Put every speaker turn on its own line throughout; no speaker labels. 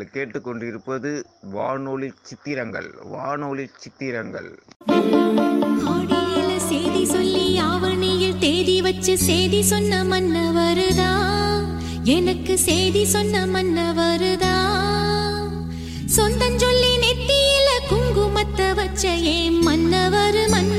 நீங்கள் கேட்டுக்கொண்டிருப்பது வானொலி சித்திரங்கள் வானொலி சித்திரங்கள்.
செய்தி சொல்லி ஆவணியில் தேதி வச்சு செய்தி சொன்ன மன்ன வருதா எனக்கு செய்தி சொன்ன மன்ன வருதா சொந்தஞ்சொல்லி நெத்தியில குங்குமத்தை வச்ச ஏ மன்னவர் மன்ன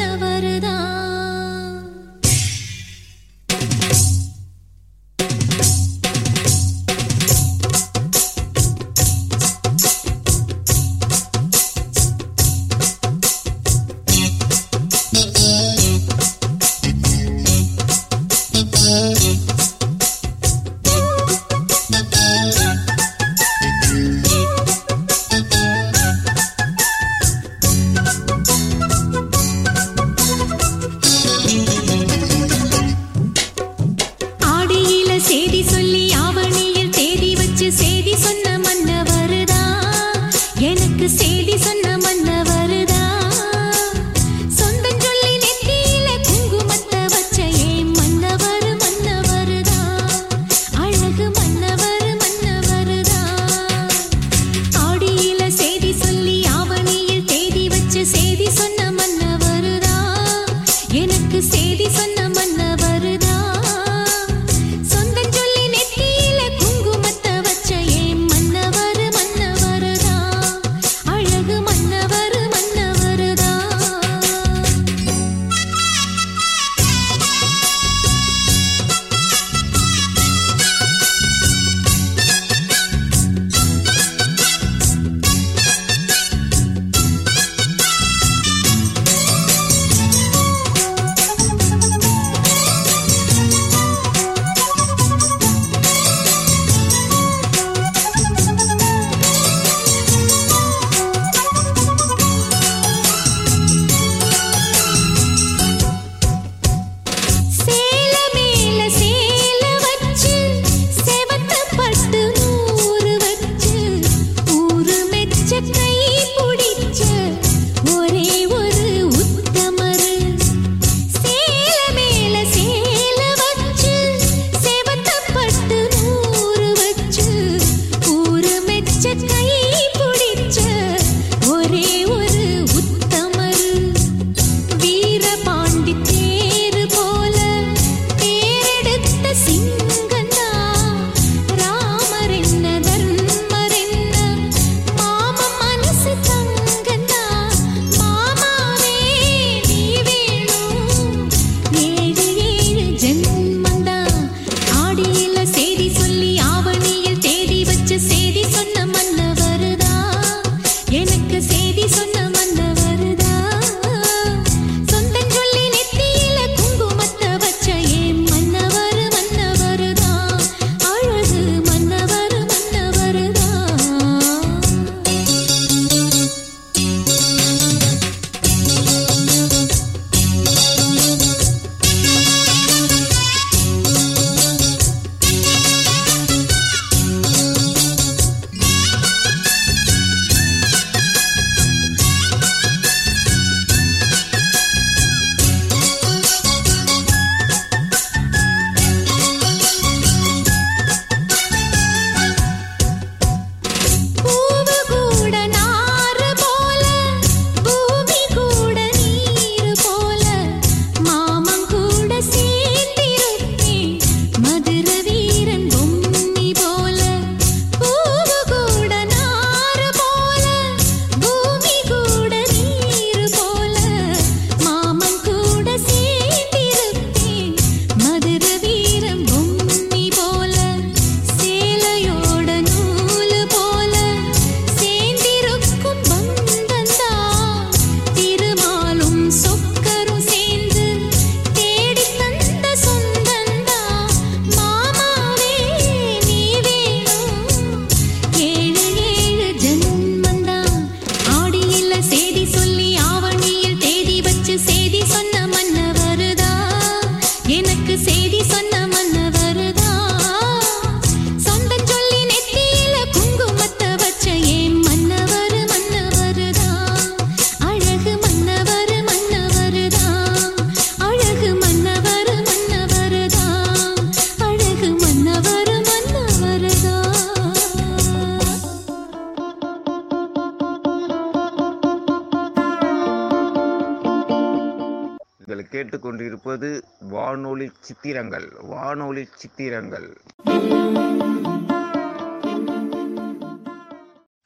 சித்திரங்கள் வானொலி சித்திரங்கள்.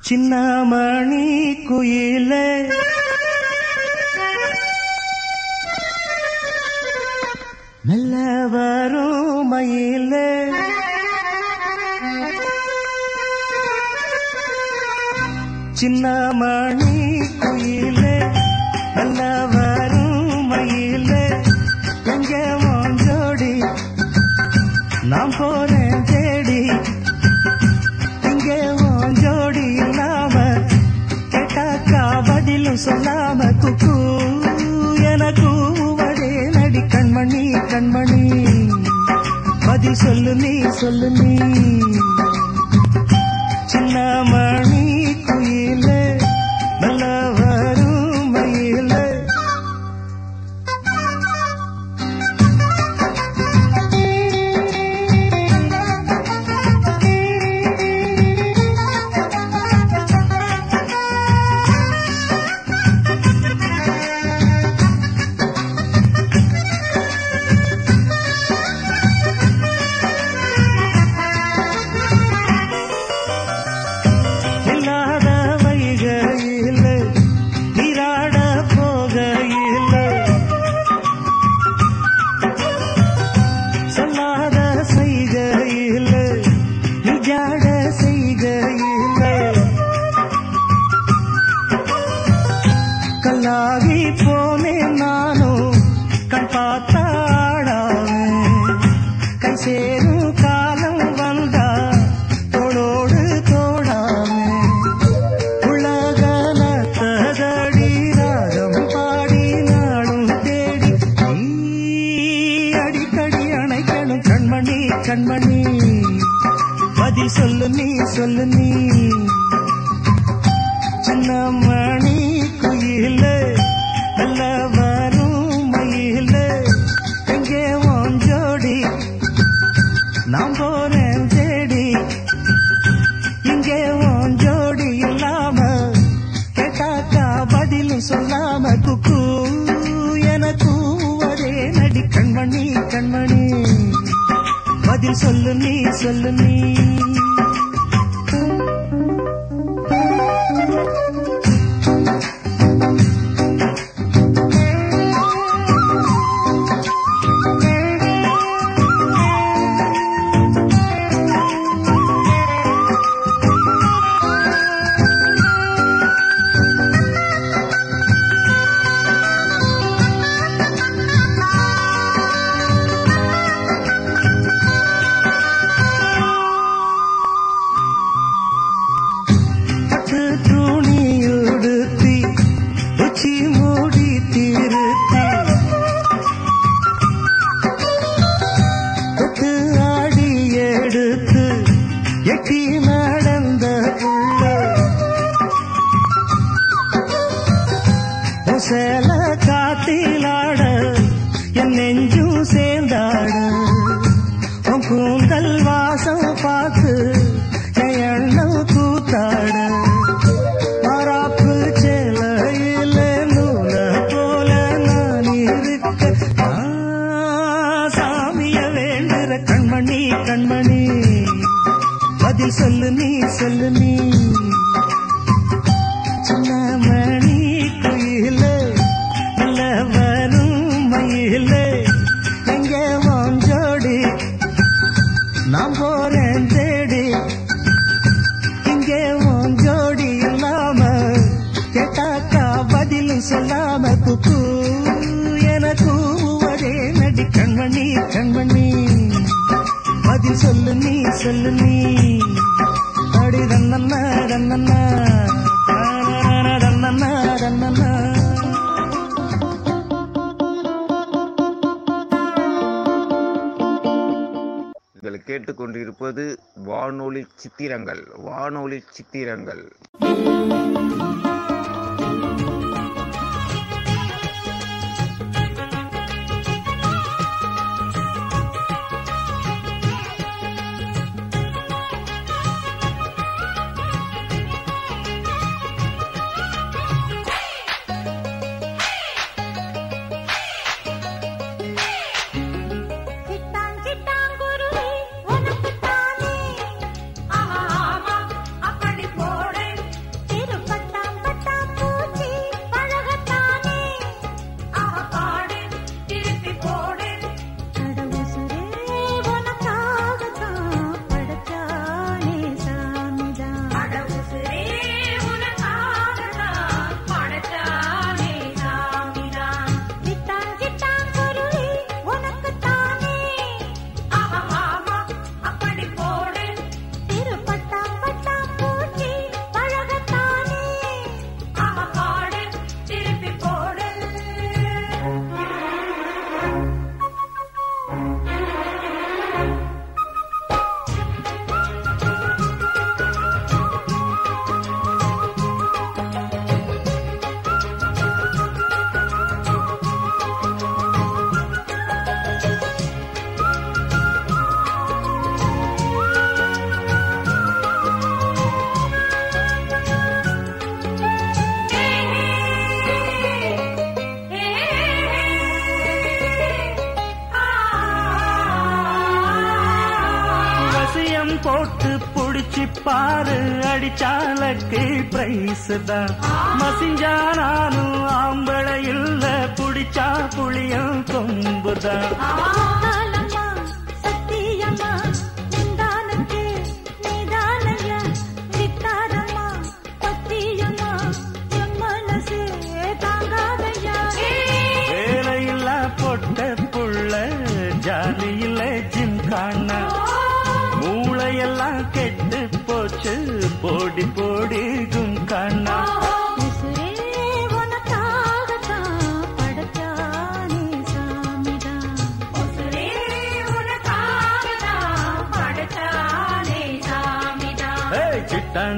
சின்னமணி குயிலே சொல்லு நீ சொல்லு நீ கண்மணி கண்மணி. பதில் சொல்லு நீ சொல்லு நீ. அடி தன்னண்ணா
கேட்டுக்கொண்டிருப்பது வானொலி சித்திரங்கள் வானொலி சித்திரங்கள்.
பாரு அடிச்சாலக்கு பிரைஸ் தான் மசிஞ்சா நானும் ஆம்பளை இல்ல புடிச்சா புளியம் கொம்புதான்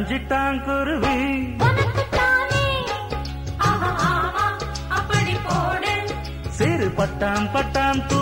அஞ்சிட்டாங்குருவி.
சிறு பட்டாம் பட்டாம்
தூ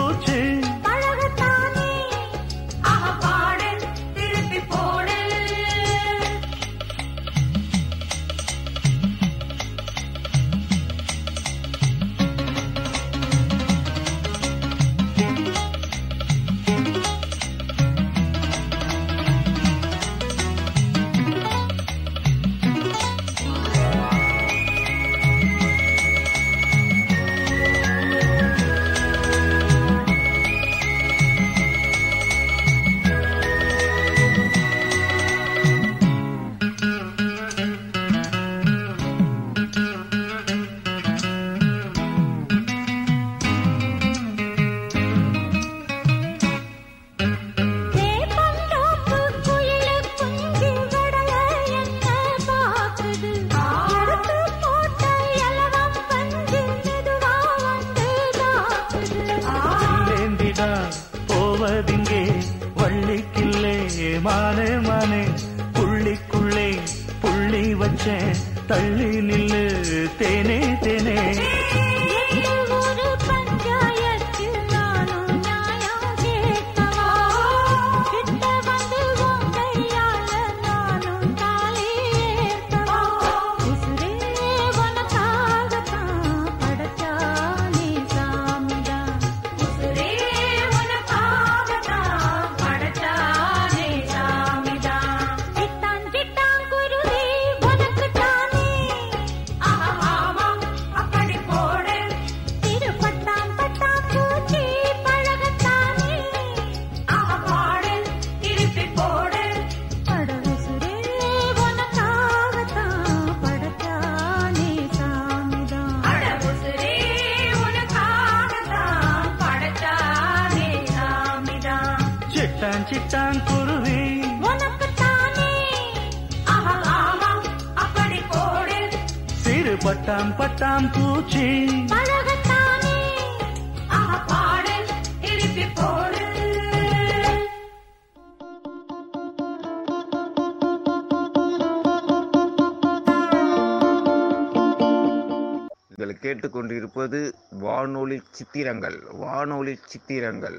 சித்திரங்கள் வானொலி சித்திரங்கள்.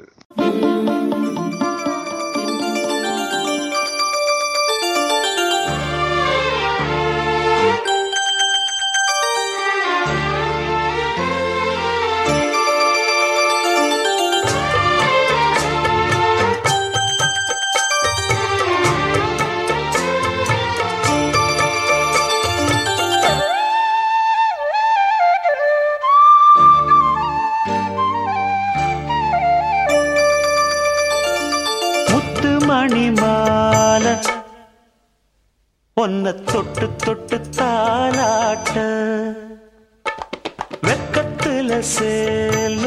ஒன்ன தொட்டு தொட்டு
தாளாட்ட.
வெக்கத்துல சேல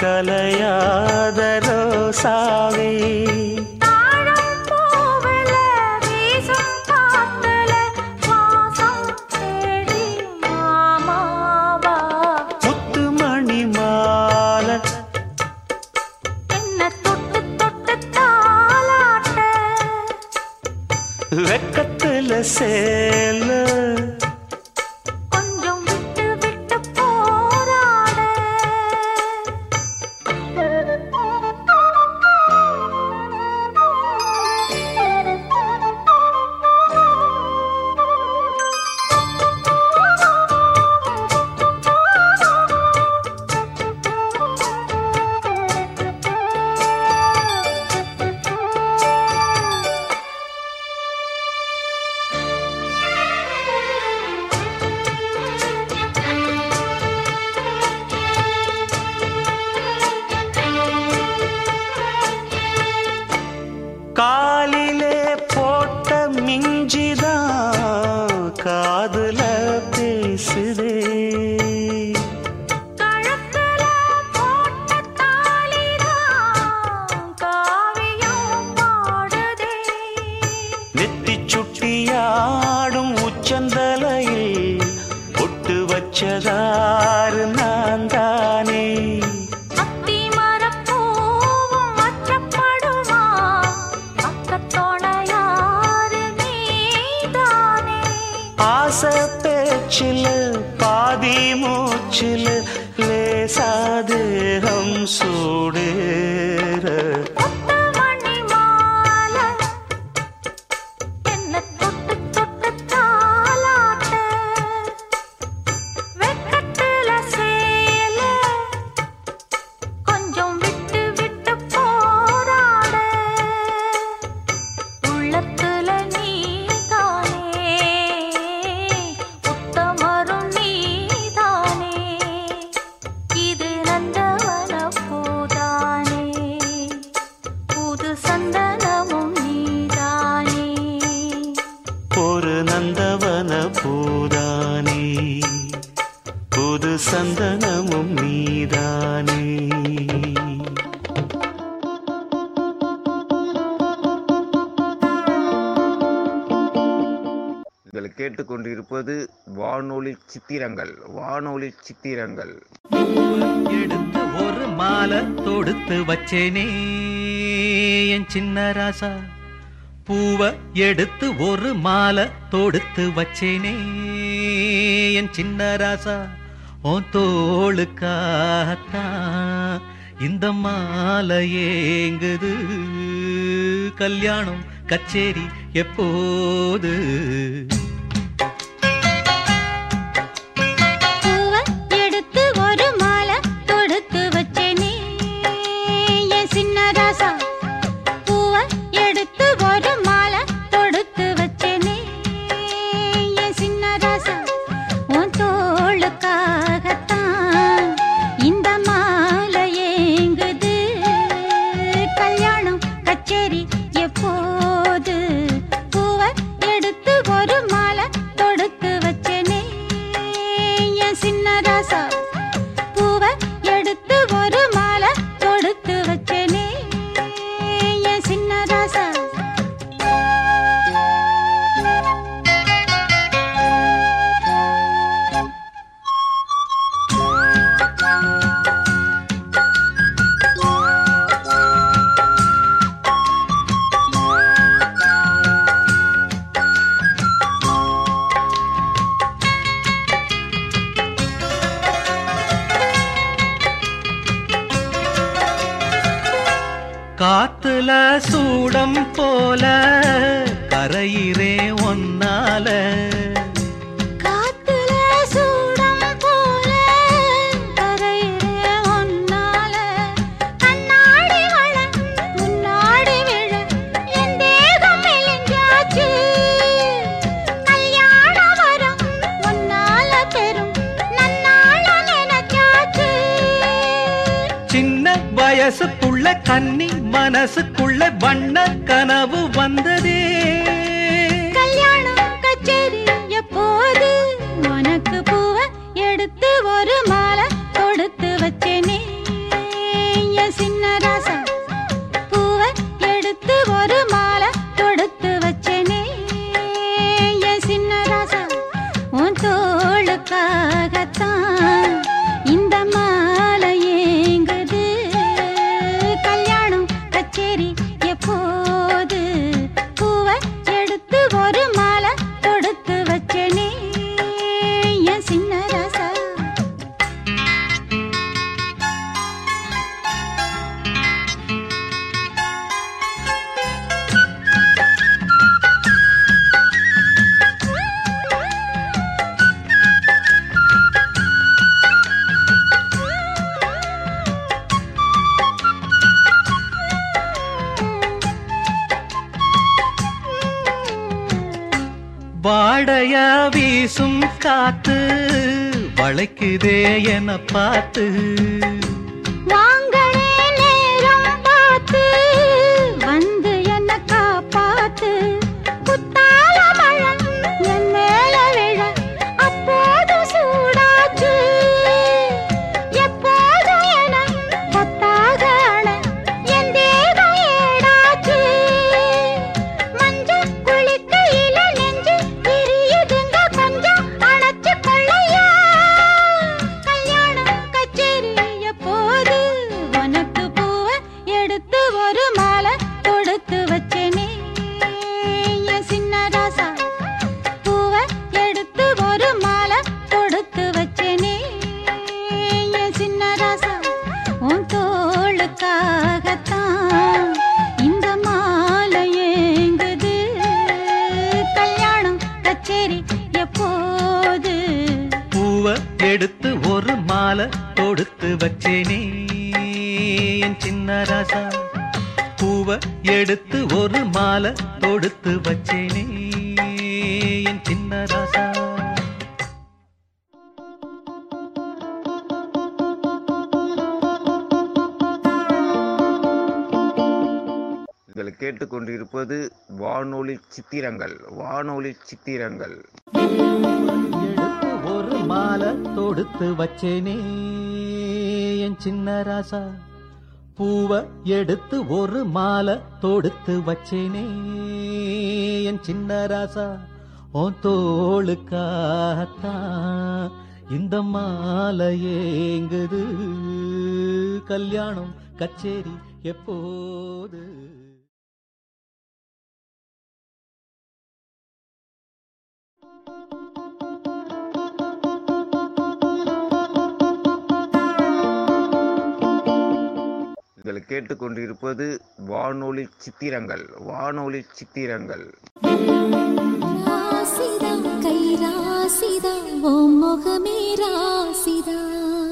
कलया दरो so சித்திரங்கள் வானொலி சித்திரங்கள்.
எடுத்து ஒரு மாலை தொடுத்து வச்சேனே என் சின்ன ராசா. பூவை எடுத்து ஒரு மாலை தொடுத்து வச்சேனே என் சின்ன ராசா. ஓ தோளுக்காகத்தான் இந்த மாலை ஏங்குது. கல்யாணம் கச்சேரி எப்போது?
தெரியுதே என
பார்த்து
கேட்டுக்கொண்டிருப்பது வானொலி சித்திரங்கள் வானொலி சித்திரங்கள்.
ஒரு மாலை தொடுத்து வச்சேனே என் சின்ன ராசா. பூவை எடுத்து ஒரு மாலை தொடுத்து வச்சேனே என் சின்ன ராசா. உன் தோளுக்காகத்தான் இந்த மாலை ஏங்குது. கல்யாணம் கச்சேரி எப்போது?
நீங்கள் கேட்டுக்கொண்டிருப்பது வானொலி சித்திரங்கள் வானொலி சித்திரங்கள்.
ராசிதம் கை ராசிதம் ஓம் முகமே
ராசிதம்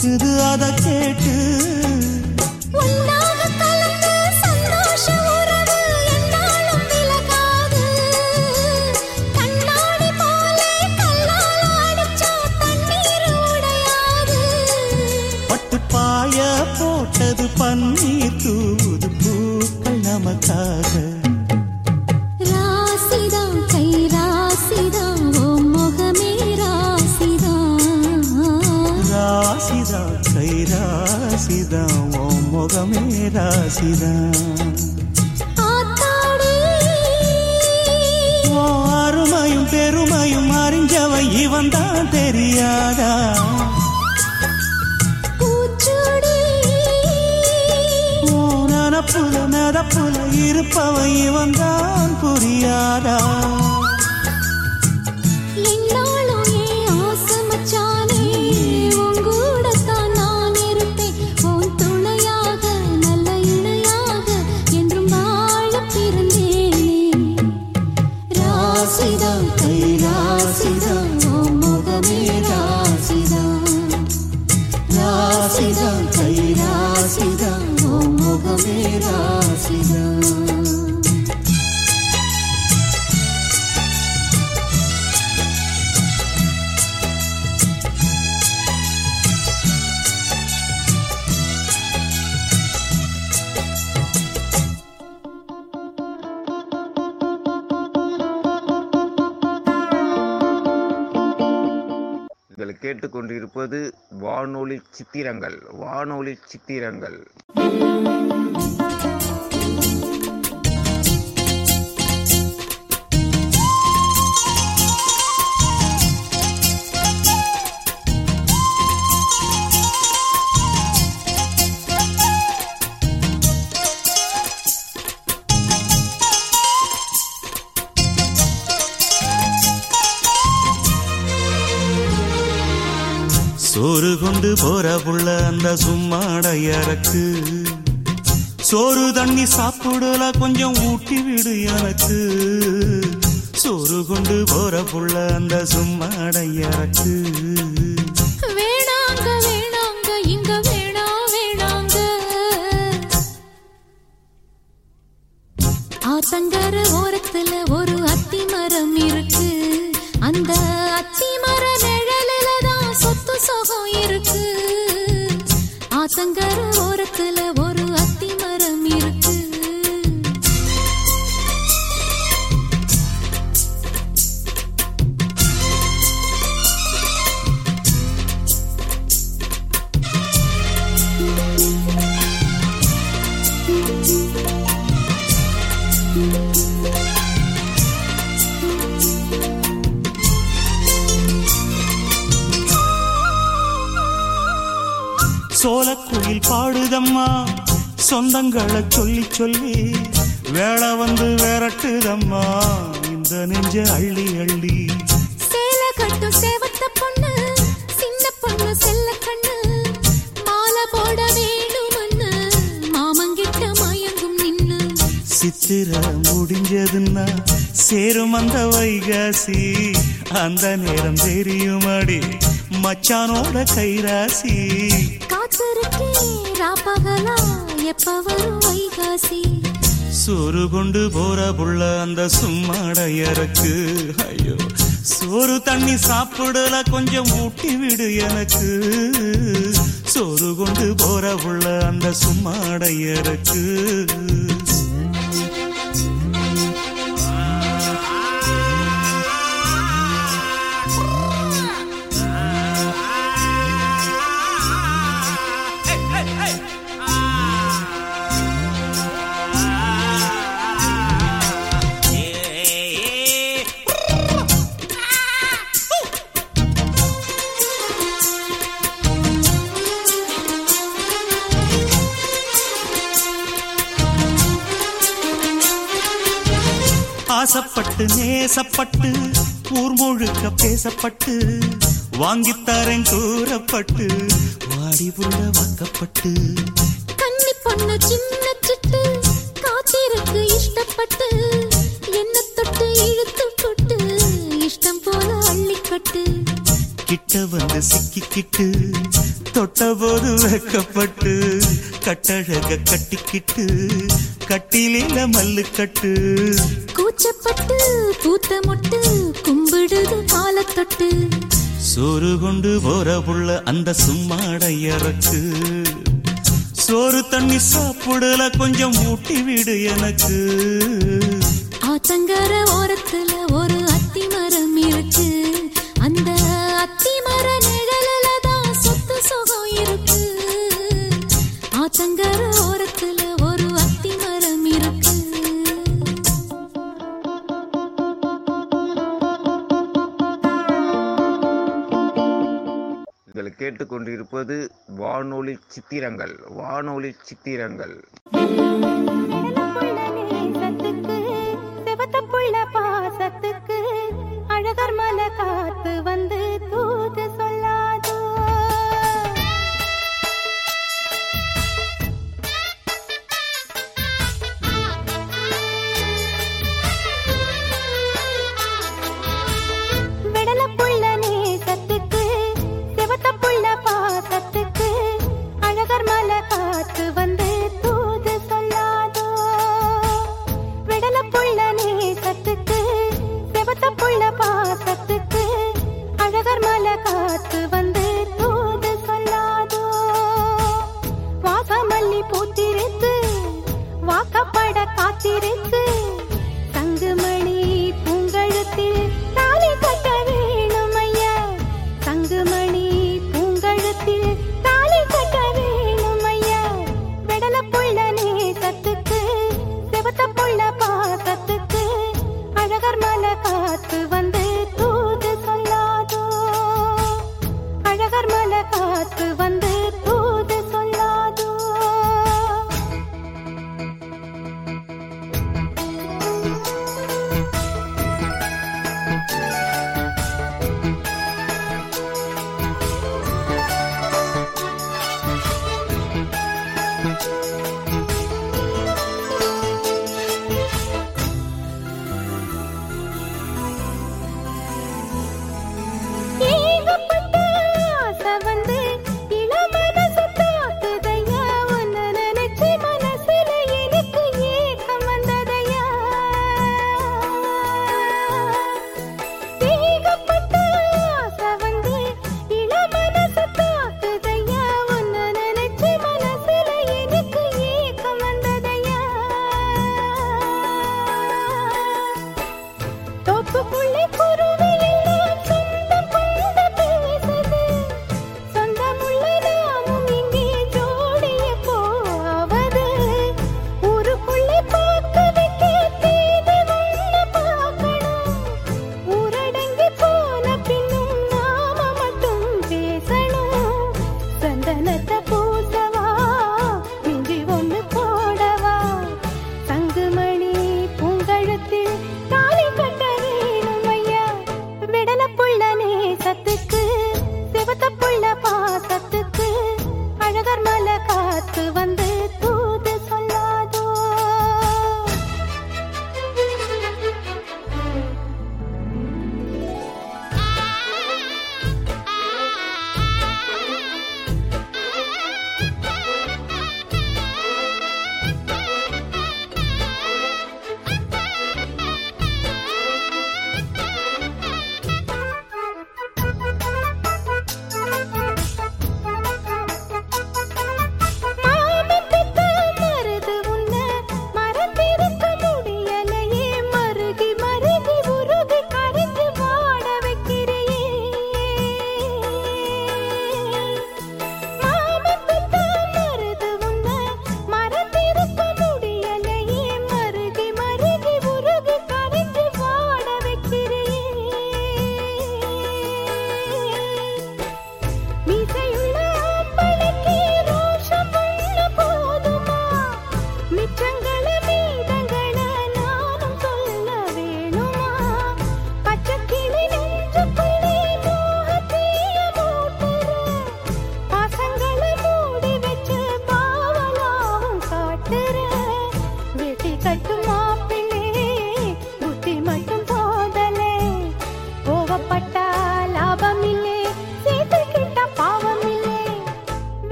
துடிக்குது அத
உன் முகமே
சித்திரங்கள் வானொலி சித்திரங்கள்.
சோறு கொண்டு போற புள்ள அந்த சும்மாடையறக்கு சோறு தண்ணி சாப்பிடல கொஞ்சம் ஊட்டி விடு எனக்கு. சோறு கொண்டு போற புள்ள அந்த சும்மாடையறக்கு
வேணாங்க வேணாங்க இங்க வேணா வேணாங்க. ஆத்தங்கர ஓரத்துல ஒரு அத்தி மரம் இருக்கு. அந்த சொத்து சுகம் இருக்கு. ஆத்தங்கர ஓரத்துல ஒரு அத்தி மரம் இருக்கு.
thank you சோலக்குயில் பாடுதம்மா. சொந்தங்களை சொல்லி சொல்லி வேலை வந்து விரட்டுதம்மா. இந்த நெஞ்ச அள்ளி அள்ளி.
சேலை கட்டும் சேவத்த பொண்ணு சின்ன பொண்ணு செல்ல கண்ணு. மாலை போட வேணும்னு மாமங்கிட்ட மயங்கும் நின்னு
சித்திர முடிஞ்சதுன்னா சேரும் அந்த வைகாசி. அந்த நேரம் தெரியுமாடி மச்சானோட கைராசி.
எப்ப வரும் வைகாசி?
சோறு கொண்டு போற புள்ள அந்த சும்மாடையறக்கு. ஐயோ சோறு தண்ணி சாப்பிடல கொஞ்சம் ஊட்டி விடு எனக்கு. சோறு கொண்டு போற புள்ள அந்த சும்மாடையறக்கு. ஆசப்பட்டு நேசப்பட்டு ஊர் முழுக்க பேசப்பட்டு வாங்கித்தரேன் கூறப்பட்டு வாடி புள்ள வாக்கப்பட்டு.
கன்னி பொண்ணு சின்ன சிட்டு காத்திருக்கு இஷ்டப்பட்டு என்ன தொட்டு இழுத்து போட்டு இஷ்டம் போல அள்ளிக்கட்டு.
கிட்ட வந்து சிக்கிக்கிட்டு தொட்ட போது வெக்கப்பட்டு கட்டழக கட்டிக்கிட்டு கட்டிலில மல்லு கட்டு.
கூச்சப்பட்டு பூத்த மொட்டு கும்பிடுது காலத்தொட்டு.
சோறு கொண்டு போற புள்ள அந்த சும்மாடையறக்கு சோறு தண்ணி சாப்பிடல கொஞ்சம் ஊட்டி விடு எனக்கு.
ஆத்தங்கர ஓரத்துல ஒரு அத்தி மரம் இருக்கு. அந்த அத்தி மர நிழலில தான் சொத்து சுகம் இருக்கு. ஆத்தங்கர ஓரத்துல ஒரு அத்தி மரம் இருக்கு.
நீங்கள் கேட்டுக்கொண்டிருப்பது வானொலி சித்திரங்கள் வானொலி சித்திரங்கள்.
பாசத்துக்கு அழகர் மலை காத்து வந்து தூது சொல்லாதோ मुलाकात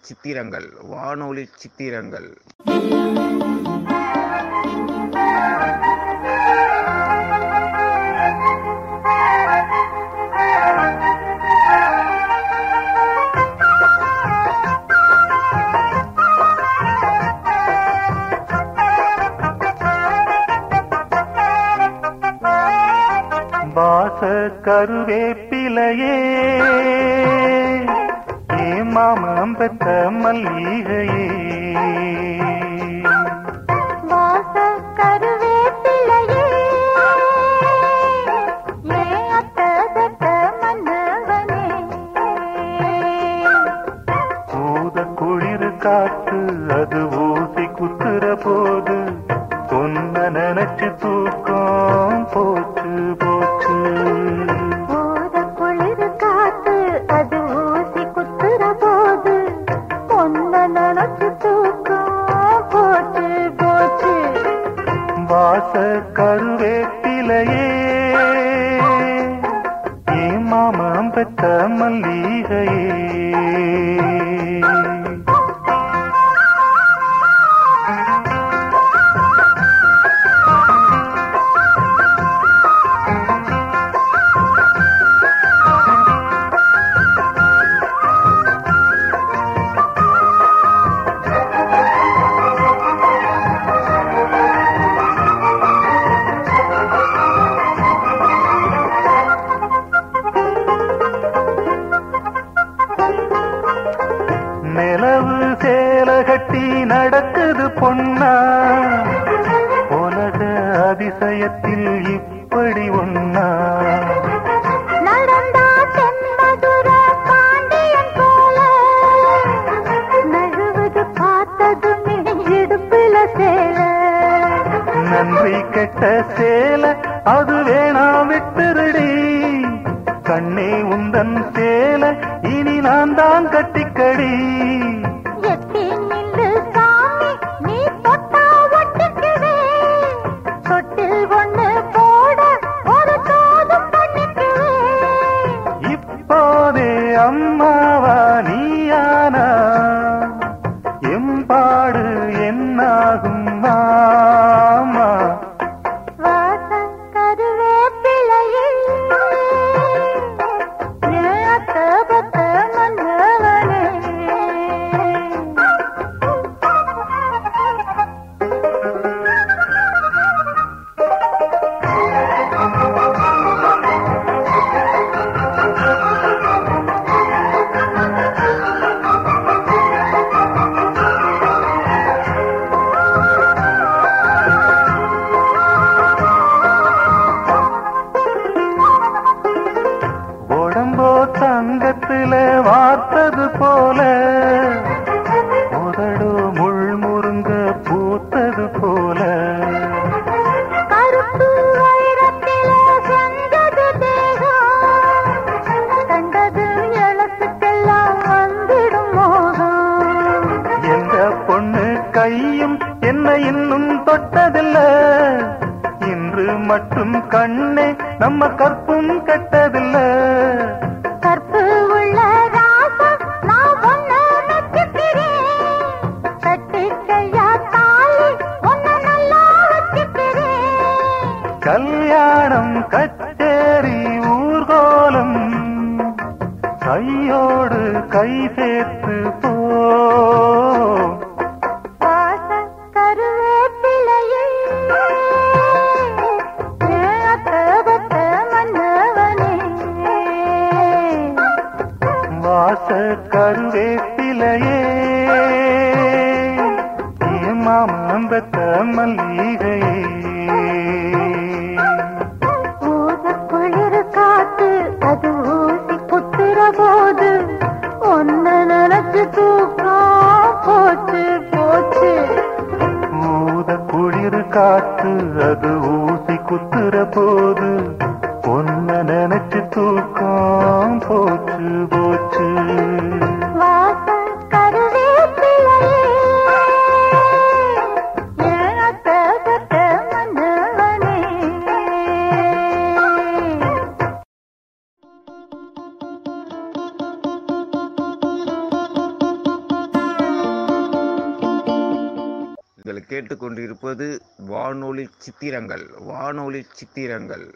சித்திரங்கள் வானொலி சித்திரங்கள்.
வாச பொய்கையில் கண்ணே நம்ம கற்பும் கட்டதில்லை
சித்திரங்கள் வானொலி சித்திரங்கள்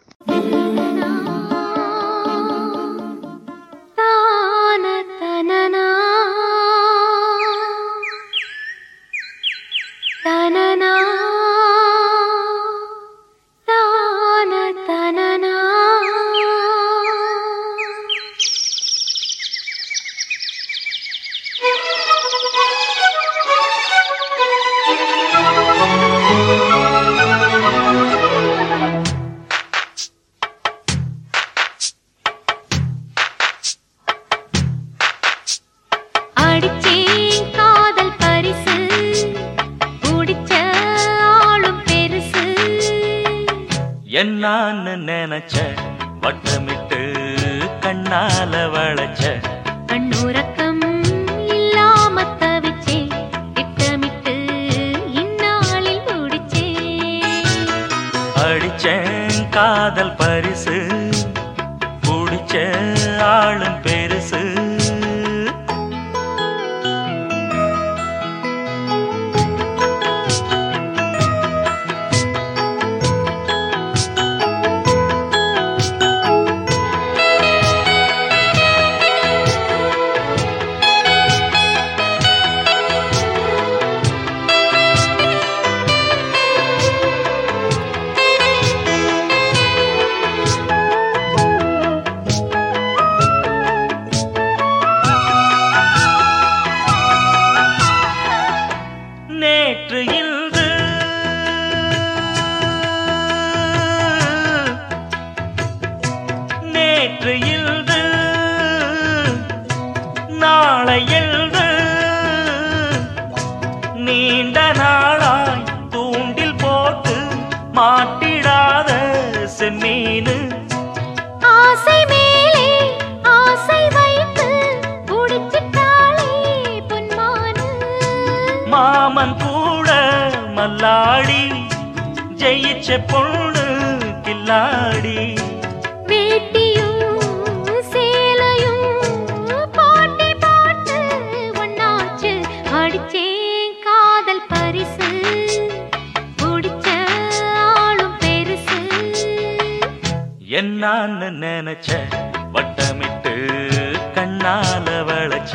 மாட்டிடாத செம்மீனு.
ஆசை மேலே ஆசை வைத்து குடிச்சிட்டாளே பொன்மானு.
மாமன் கூட மல்லாடி ஜெயிச்ச பொண்ணு கில்லாடி. நான் நினைச்ச வட்டமிட்டு கண்ணால வளைச்ச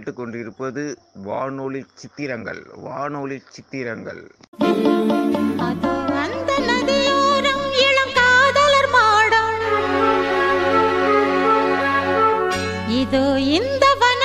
கேட்டுக்கொண்டிருப்பது வானொலி சித்திரங்கள் வானொலி சித்திரங்கள்.
இதோ இந்த வன்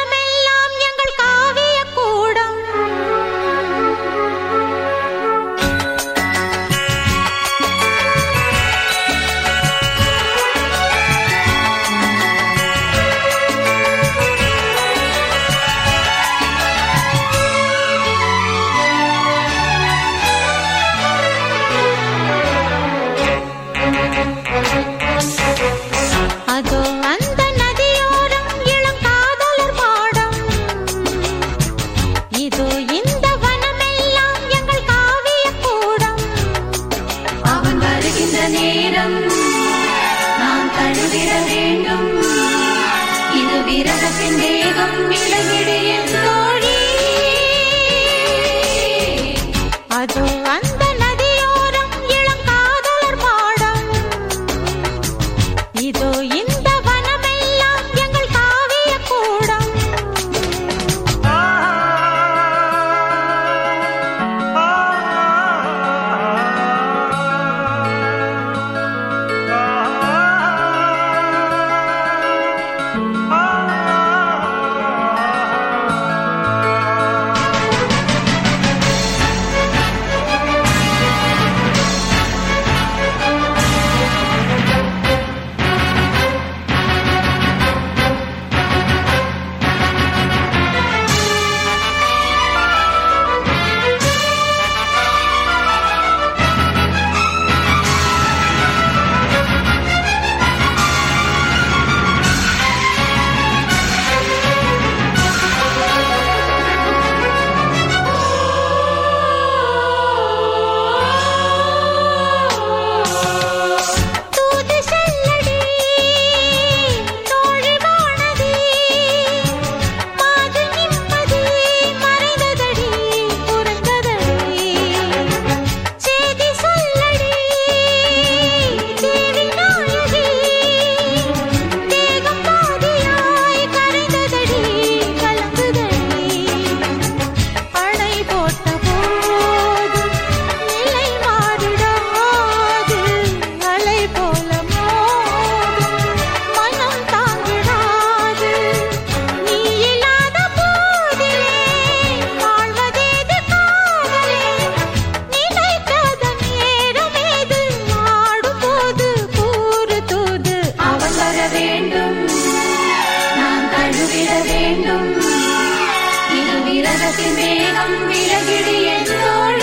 விட வேண்டும். இது விரதத்தின் வேகம் விலகிடு என்றோடு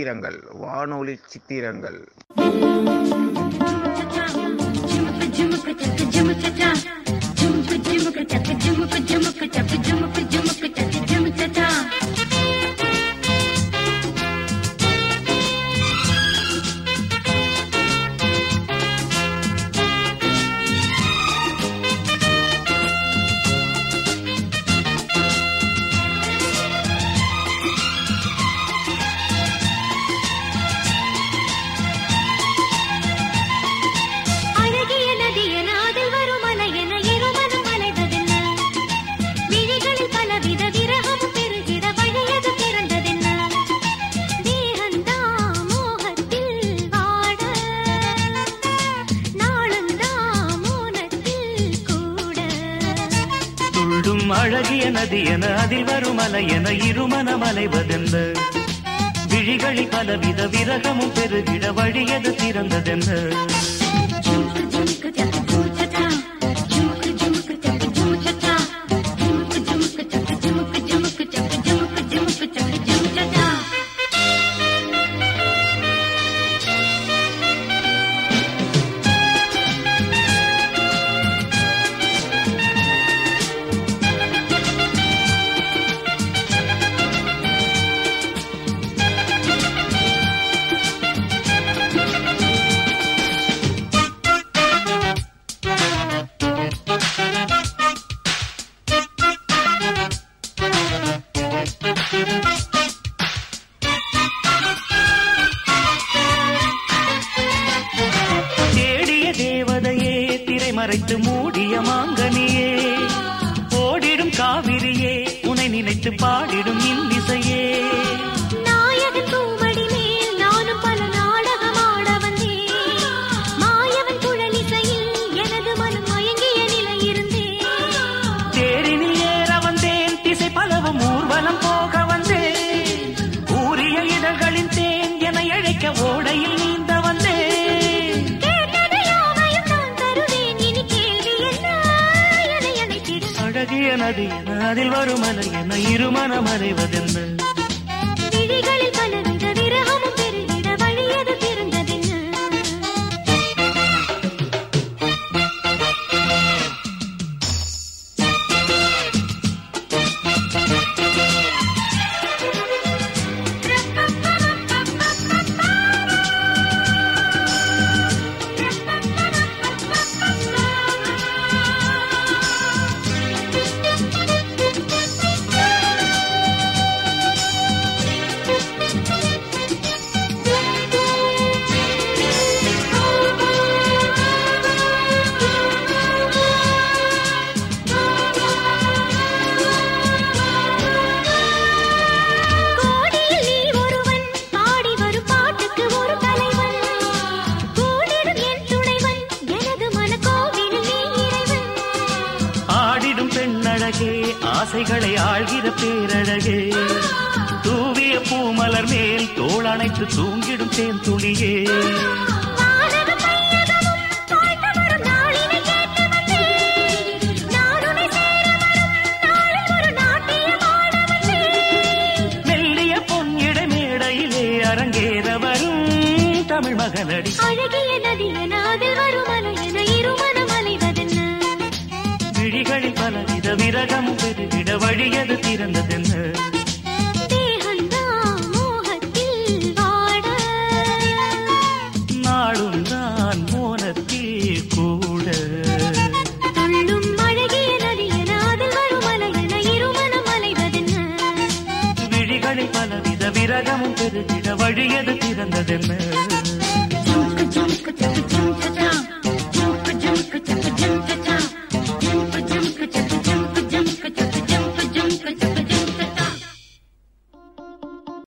சித்திரங்கள் வானொலி சித்திரங்கள்.
அழகிய நதி என அதில் வரும் அலை என இருமனம் அலைவதென்ன
விழிகளில் பலவித விரகமும் பெருகிட வழியது திறந்ததென்ன?